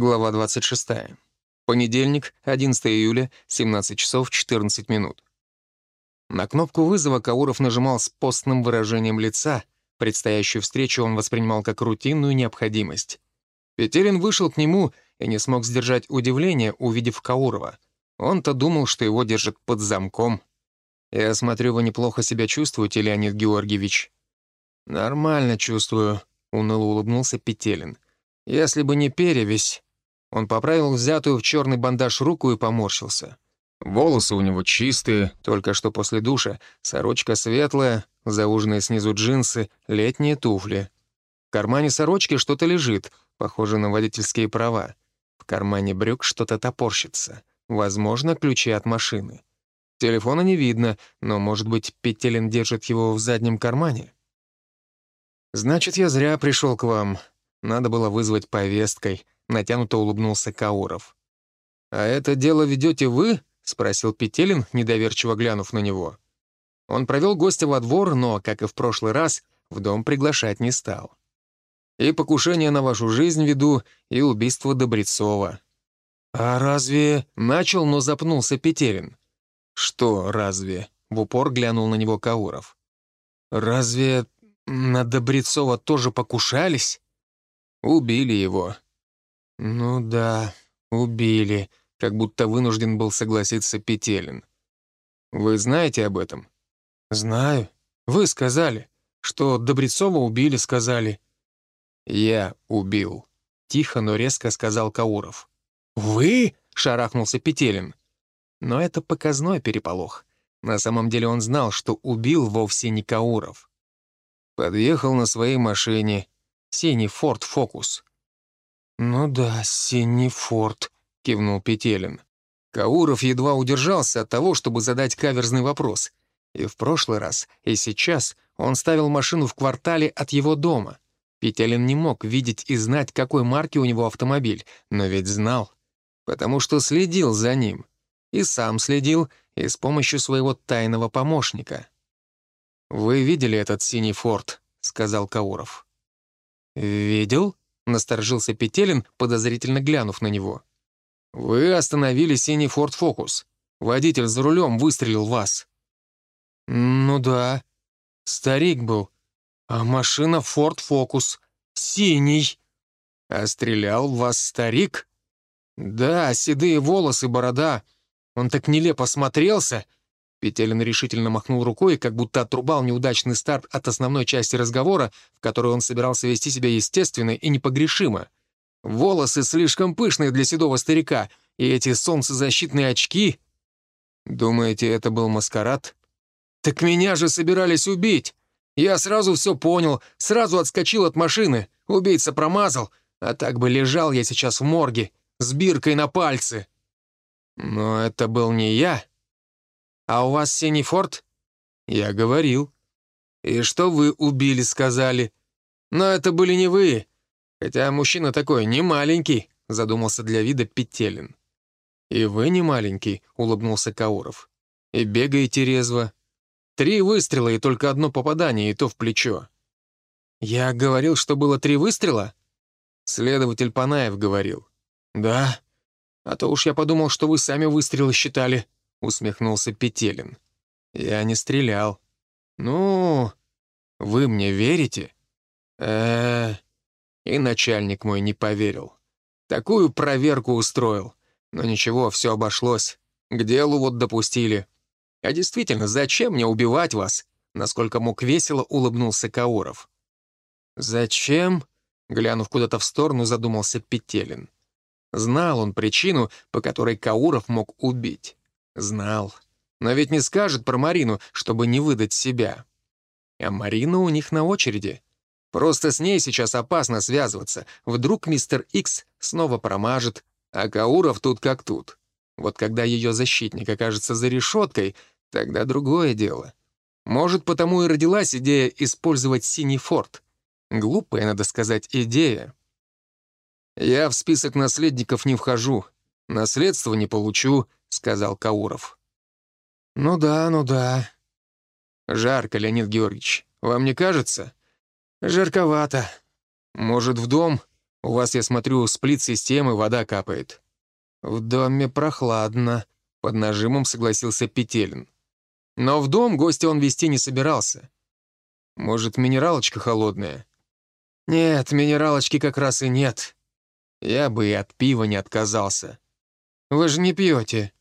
Глава 26. Понедельник, 11 июля, 17 часов 14 минут. На кнопку вызова Кауров нажимал с постным выражением лица. Предстоящую встречу он воспринимал как рутинную необходимость. Петерин вышел к нему и не смог сдержать удивление, увидев Каурова. Он-то думал, что его держат под замком. «Я смотрю, вы неплохо себя чувствуете, Леонид Георгиевич». «Нормально чувствую», — уныло улыбнулся Петелин. «Если бы не перевесь...» Он поправил взятую в черный бандаж руку и поморщился. Волосы у него чистые, только что после душа, сорочка светлая, зауженные снизу джинсы, летние туфли. В кармане сорочки что-то лежит, похоже на водительские права. В кармане брюк что-то топорщится. Возможно, ключи от машины. Телефона не видно, но, может быть, Петелин держит его в заднем кармане? «Значит, я зря пришел к вам. Надо было вызвать повесткой», — натянуто улыбнулся Кауров. «А это дело ведете вы?» — спросил Петелин, недоверчиво глянув на него. Он провел гостя во двор, но, как и в прошлый раз, в дом приглашать не стал. «И покушение на вашу жизнь веду, и убийство Добрецова». «А разве...» — начал, но запнулся Петелин. «Что разве?» — в упор глянул на него Кауров. «Разве на Добрецова тоже покушались?» «Убили его», «Ну да, убили», — как будто вынужден был согласиться Петелин. «Вы знаете об этом?» «Знаю. Вы сказали, что Добрецова убили, сказали». «Я убил», — тихо, но резко сказал Кауров. «Вы?» — шарахнулся Петелин. Но это показной переполох. На самом деле он знал, что убил вовсе не Кауров. Подъехал на своей машине, синий Форд Фокус. «Ну да, синий форт», — кивнул Петелин. Кауров едва удержался от того, чтобы задать каверзный вопрос. И в прошлый раз, и сейчас он ставил машину в квартале от его дома. Петелин не мог видеть и знать, какой марки у него автомобиль, но ведь знал, потому что следил за ним. И сам следил, и с помощью своего тайного помощника. «Вы видели этот синий форт?» — сказал Кауров. «Видел?» Насторожился Петелин, подозрительно глянув на него. «Вы остановили синий Форд Фокус. Водитель за рулем выстрелил вас». «Ну да. Старик был. А машина Форд Фокус. Синий». «А стрелял вас старик?» «Да, седые волосы, борода. Он так нелепо смотрелся». Петелин решительно махнул рукой, как будто отрубал неудачный старт от основной части разговора, в которой он собирался вести себя естественно и непогрешимо. Волосы слишком пышные для седого старика, и эти солнцезащитные очки... Думаете, это был маскарад? Так меня же собирались убить. Я сразу все понял, сразу отскочил от машины. Убийца промазал, а так бы лежал я сейчас в морге, с биркой на пальце. Но это был не я. «А у вас синий форт?» «Я говорил». «И что вы убили, сказали?» «Но это были не вы. Хотя мужчина такой не маленький», — задумался для вида Петелин. «И вы не маленький», — улыбнулся Кауров. «И бегаете резво. Три выстрела и только одно попадание, и то в плечо». «Я говорил, что было три выстрела?» Следователь Панаев говорил. «Да. А то уж я подумал, что вы сами выстрелы считали», — усмехнулся Петелин. «Я не стрелял». «Ну, вы мне верите?» э, -э И начальник мой не поверил. Такую проверку устроил. Но ничего, все обошлось. К делу вот допустили. А действительно, зачем мне убивать вас? Насколько мог весело, улыбнулся Кауров. «Зачем?» — глянув куда-то в сторону, задумался Петелин. Знал он причину, по которой Кауров мог убить. Знал. Но ведь не скажет про Марину, чтобы не выдать себя. А Марина у них на очереди. Просто с ней сейчас опасно связываться. Вдруг мистер Икс снова промажет, а Кауров тут как тут. Вот когда ее защитник окажется за решеткой, тогда другое дело. Может, потому и родилась идея использовать синий форт. Глупая, надо сказать, идея. Я в список наследников не вхожу. Наследство не получу, — сказал Кауров. «Ну да, ну да». «Жарко, Леонид Георгиевич. Вам не кажется?» «Жарковато. Может, в дом? У вас, я смотрю, сплит-системы, вода капает». «В доме прохладно», — под нажимом согласился Петелин. Но в дом гостя он вести не собирался. «Может, минералочка холодная?» «Нет, минералочки как раз и нет. Я бы и от пива не отказался. Вы же не пьете».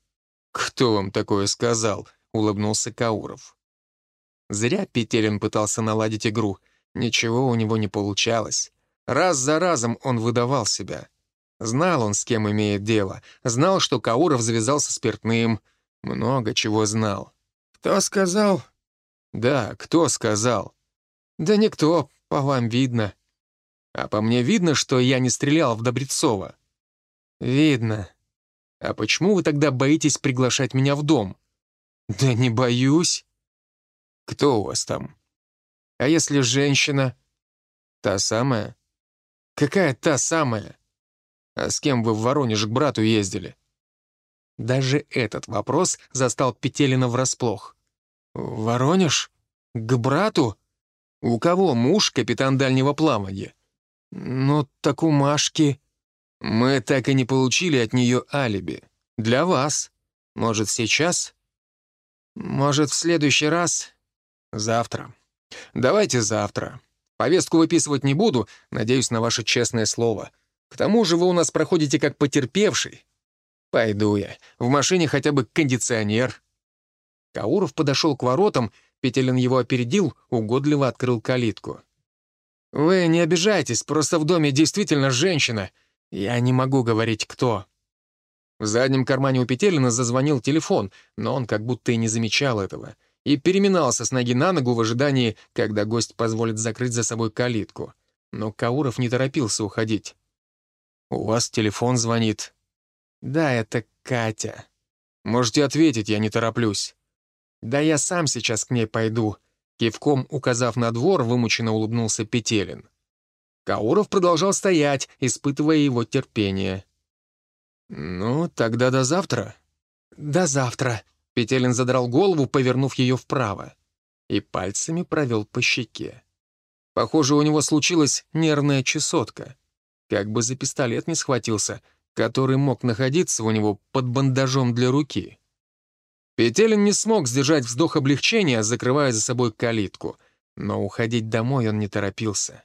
«Кто вам такое сказал?» — улыбнулся Кауров. Зря Петелин пытался наладить игру. Ничего у него не получалось. Раз за разом он выдавал себя. Знал он, с кем имеет дело. Знал, что Кауров завязался спиртным. Много чего знал. «Кто сказал?» «Да, кто сказал?» «Да никто, по вам видно». «А по мне видно, что я не стрелял в Добрецова?» «Видно». «А почему вы тогда боитесь приглашать меня в дом?» «Да не боюсь». «Кто у вас там?» «А если женщина?» «Та самая?» «Какая та самая?» «А с кем вы в Воронеж к брату ездили?» Даже этот вопрос застал Петелина врасплох. «Воронеж? К брату? У кого муж капитан дальнего плавания?» «Ну, так у Машки...» «Мы так и не получили от нее алиби. Для вас. Может, сейчас?» «Может, в следующий раз?» «Завтра. Давайте завтра. Повестку выписывать не буду, надеюсь на ваше честное слово. К тому же вы у нас проходите как потерпевший. Пойду я. В машине хотя бы кондиционер». Кауров подошел к воротам, Петелин его опередил, угодливо открыл калитку. «Вы не обижайтесь, просто в доме действительно женщина. Я не могу говорить, кто». В заднем кармане у Петелина зазвонил телефон, но он как будто и не замечал этого, и переминался с ноги на ногу в ожидании, когда гость позволит закрыть за собой калитку. Но Кауров не торопился уходить. «У вас телефон звонит». «Да, это Катя». «Можете ответить, я не тороплюсь». «Да я сам сейчас к ней пойду», — кивком указав на двор, вымученно улыбнулся Петелин. Кауров продолжал стоять, испытывая его терпение. «Ну, тогда до завтра». «До завтра», — Петелин задрал голову, повернув ее вправо, и пальцами провел по щеке. Похоже, у него случилась нервная чесотка. Как бы за пистолет не схватился, который мог находиться у него под бандажом для руки. Петелин не смог сдержать вздох облегчения, закрывая за собой калитку. Но уходить домой он не торопился.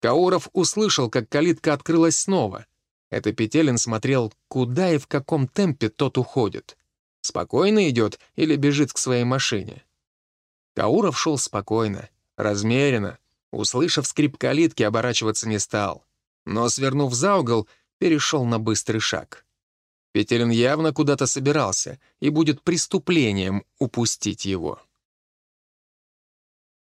Кауров услышал, как калитка открылась снова. Это Петелин смотрел, куда и в каком темпе тот уходит. Спокойно идет или бежит к своей машине. Кауров шел спокойно, размеренно. Услышав скрип калитки, оборачиваться не стал. Но, свернув за угол, перешел на быстрый шаг. Петелин явно куда-то собирался, и будет преступлением упустить его.